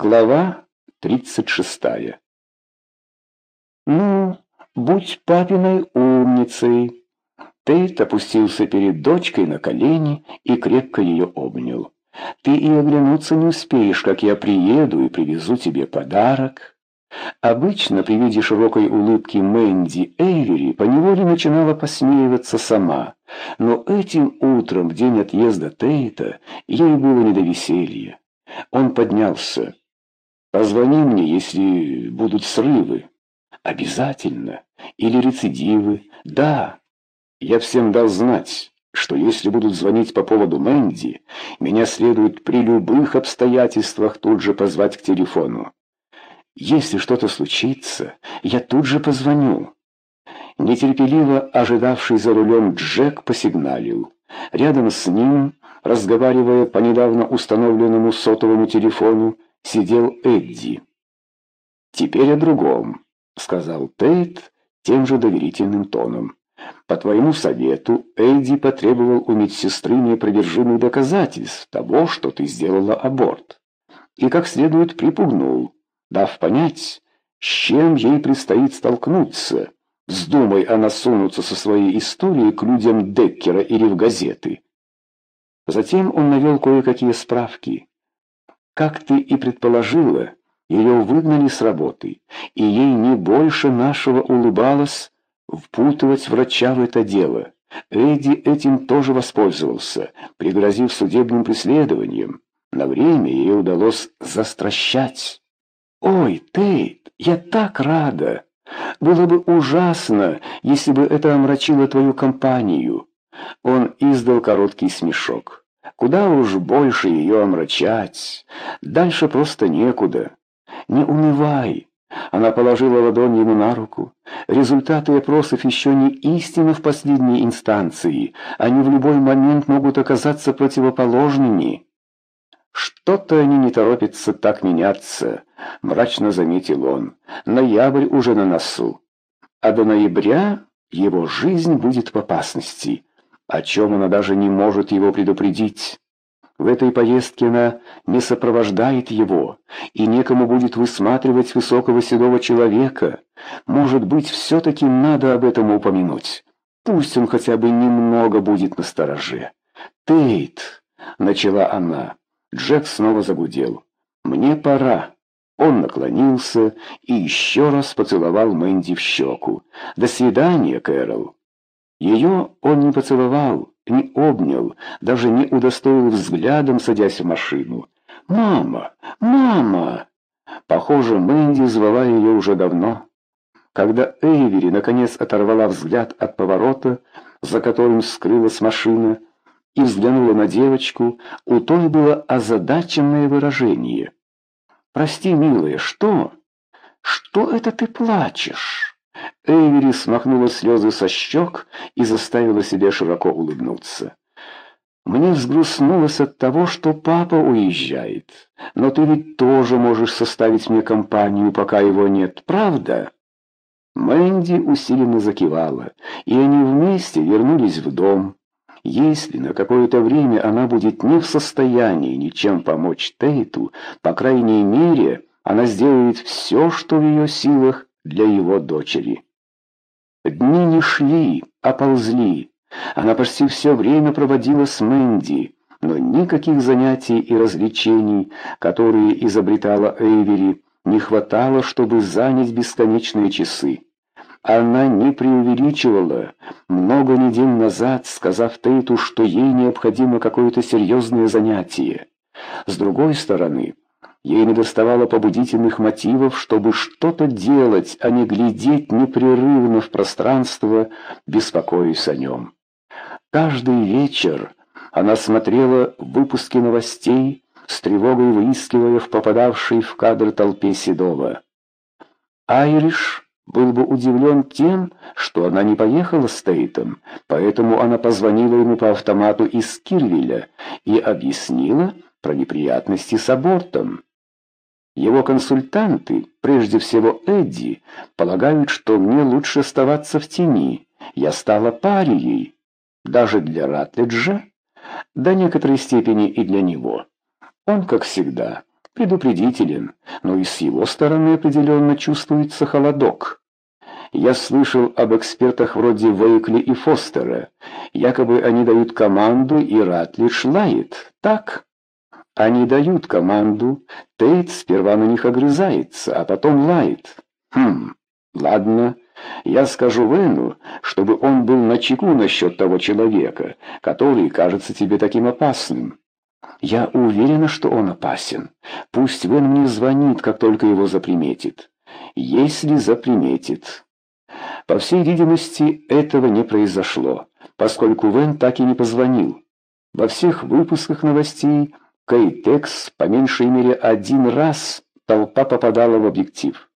Глава 36 «Ну, будь папиной умницей!» Тейт опустился перед дочкой на колени и крепко ее обнял. «Ты и оглянуться не успеешь, как я приеду и привезу тебе подарок». Обычно при виде широкой улыбки Мэнди Эйвери поневоле начинала посмеиваться сама, но этим утром, в день отъезда Тейта, ей было не до веселья. Он поднялся. «Позвони мне, если будут срывы». «Обязательно. Или рецидивы. Да. Я всем дал знать, что если будут звонить по поводу Мэнди, меня следует при любых обстоятельствах тут же позвать к телефону. Если что-то случится, я тут же позвоню». Нетерпеливо ожидавший за рулем Джек посигналил. Рядом с ним разговаривая по недавно установленному сотовому телефону, сидел Эдди. «Теперь о другом», — сказал Тейт тем же доверительным тоном. «По твоему совету Эдди потребовал у медсестры неопровержимых доказательств того, что ты сделала аборт, и как следует припугнул, дав понять, с чем ей предстоит столкнуться. Вздумай она сунуться со своей историей к людям Деккера или в газеты». Затем он навел кое-какие справки. Как ты и предположила, ее выгнали с работы, и ей не больше нашего улыбалось впутывать врача в это дело. Эдди этим тоже воспользовался, пригрозив судебным преследованием. На время ей удалось застращать. «Ой, Тейт, я так рада! Было бы ужасно, если бы это омрачило твою компанию». Он издал короткий смешок. Куда уж больше ее омрачать. Дальше просто некуда. Не унывай. Она положила ладонь ему на руку. Результаты опросов еще не истина в последней инстанции. Они в любой момент могут оказаться противоположными. «Что-то они не торопятся так меняться», — мрачно заметил он. «Ноябрь уже на носу. А до ноября его жизнь будет в опасности» о чем она даже не может его предупредить. В этой поездке она не сопровождает его, и некому будет высматривать высокого седого человека. Может быть, все-таки надо об этом упомянуть. Пусть он хотя бы немного будет настороже. «Тейт!» — начала она. Джек снова загудел. «Мне пора». Он наклонился и еще раз поцеловал Мэнди в щеку. «До свидания, Кэрол». Ее он не поцеловал, не обнял, даже не удостоил взглядом, садясь в машину. «Мама! Мама!» Похоже, Мэнди звала ее уже давно. Когда Эйвери наконец оторвала взгляд от поворота, за которым скрылась машина, и взглянула на девочку, у той было озадаченное выражение. «Прости, милая, что? Что это ты плачешь?» Эйвери смахнула слезы со щек и заставила себя широко улыбнуться. «Мне взгрустнулось от того, что папа уезжает. Но ты ведь тоже можешь составить мне компанию, пока его нет, правда?» Мэнди усиленно закивала, и они вместе вернулись в дом. Если на какое-то время она будет не в состоянии ничем помочь Тейту, по крайней мере, она сделает все, что в ее силах, для его дочери. Дни не шли, а ползли. Она почти все время проводила с Мэнди, но никаких занятий и развлечений, которые изобретала Эйвери, не хватало, чтобы занять бесконечные часы. Она не преувеличивала, много недель назад сказав Тейту, что ей необходимо какое-то серьезное занятие. С другой стороны, Ей недоставало побудительных мотивов, чтобы что-то делать, а не глядеть непрерывно в пространство, беспокоясь о нем. Каждый вечер она смотрела выпуски новостей, с тревогой выискивая в попадавшей в кадр толпе Седова. Айриш был бы удивлен тем, что она не поехала с Тейтом, поэтому она позвонила ему по автомату из Кирвиля и объяснила про неприятности с абортом. Его консультанты, прежде всего Эдди, полагают, что мне лучше оставаться в тени. Я стала парией. Даже для Ратледжа, до некоторой степени и для него. Он, как всегда, предупредителен, но и с его стороны определенно чувствуется холодок. Я слышал об экспертах вроде Вейкли и Фостера. Якобы они дают команду, и Ратлидж лает. Так? Они дают команду, Тейт сперва на них огрызается, а потом лает. Хм, ладно. Я скажу Вену, чтобы он был начеку насчет того человека, который кажется тебе таким опасным. Я уверена, что он опасен. Пусть Вен мне звонит, как только его заприметит. Если заприметит. По всей видимости, этого не произошло, поскольку Вен так и не позвонил. Во всех выпусках новостей Кейтекс по меньшей мере один раз толпа попадала в объектив.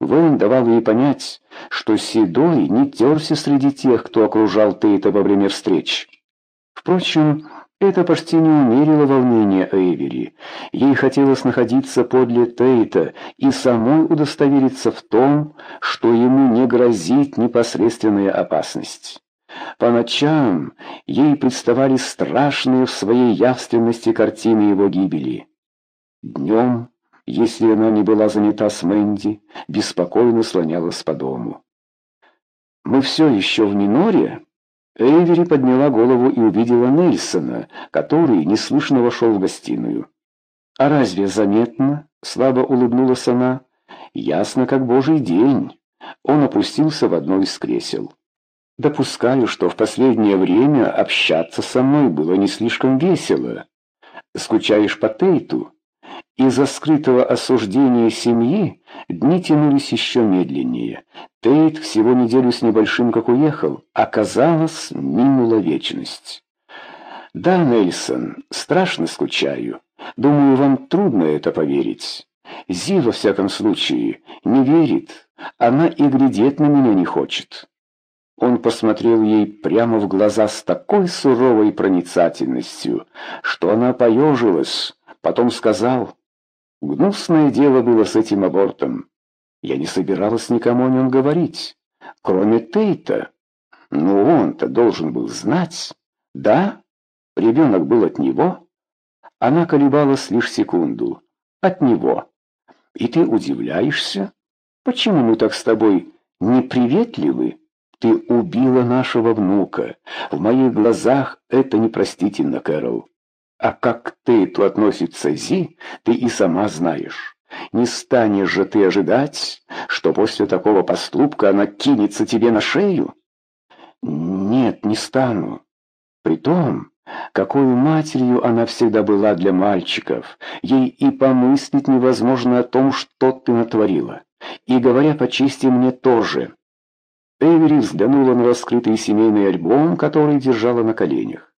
Вен давал ей понять, что Седой не терся среди тех, кто окружал Тейта во время встреч. Впрочем, это почти не умерило волнения Эйвери. Ей хотелось находиться подле Тейта и самой удостовериться в том, что ему не грозит непосредственная опасность. По ночам ей представали страшные в своей явственности картины его гибели. Днем, если она не была занята с Мэнди, беспокойно слонялась по дому. «Мы все еще в миноре?» Эйвери подняла голову и увидела Нельсона, который неслышно вошел в гостиную. «А разве заметно?» — слабо улыбнулась она. «Ясно, как божий день». Он опустился в одно из кресел. «Допускаю, что в последнее время общаться со мной было не слишком весело. Скучаешь по Тейту?» Из-за скрытого осуждения семьи дни тянулись еще медленнее. Тейт всего неделю с небольшим как уехал. Оказалось, минула вечность. «Да, Нельсон, страшно скучаю. Думаю, вам трудно это поверить. Зи, во всяком случае, не верит. Она и глядеть на меня не хочет». Он посмотрел ей прямо в глаза с такой суровой проницательностью, что она поежилась, потом сказал... Гнусное дело было с этим абортом. Я не собиралась никому о нем говорить, кроме Тейта. Но он-то должен был знать. Да, ребенок был от него. Она колебалась лишь секунду. От него. И ты удивляешься? Почему мы так с тобой неприветливы? Ты убила нашего внука. В моих глазах это непростительно, Кэрол. А как к Тейту относится Зи, ты и сама знаешь. Не станешь же ты ожидать, что после такого поступка она кинется тебе на шею? Нет, не стану. Притом, какой матерью она всегда была для мальчиков, ей и помыслить невозможно о том, что ты натворила. И, говоря по чести, мне тоже. Эвери взглянула на раскрытый семейный альбом, который держала на коленях.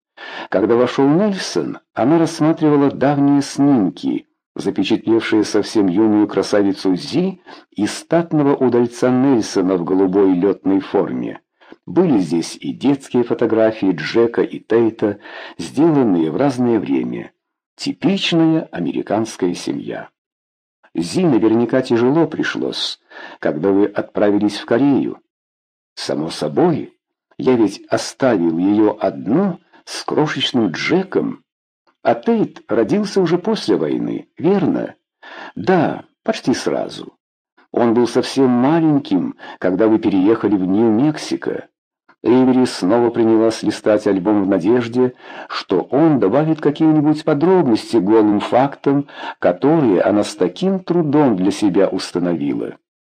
Когда вошел Нельсон, она рассматривала давние снимки, запечатлевшие совсем юную красавицу Зи и статного удальца Нельсона в голубой летной форме. Были здесь и детские фотографии Джека и Тейта, сделанные в разное время. Типичная американская семья. Зи наверняка тяжело пришлось, когда вы отправились в Корею. Само собой, я ведь оставил ее одну с крошечным Джеком. А Тейт родился уже после войны, верно? Да, почти сразу. Он был совсем маленьким, когда вы переехали в Нью-Мексико. Эйвери снова принялась листать альбом в надежде, что он добавит какие-нибудь подробности голым фактам, которые она с таким трудом для себя установила.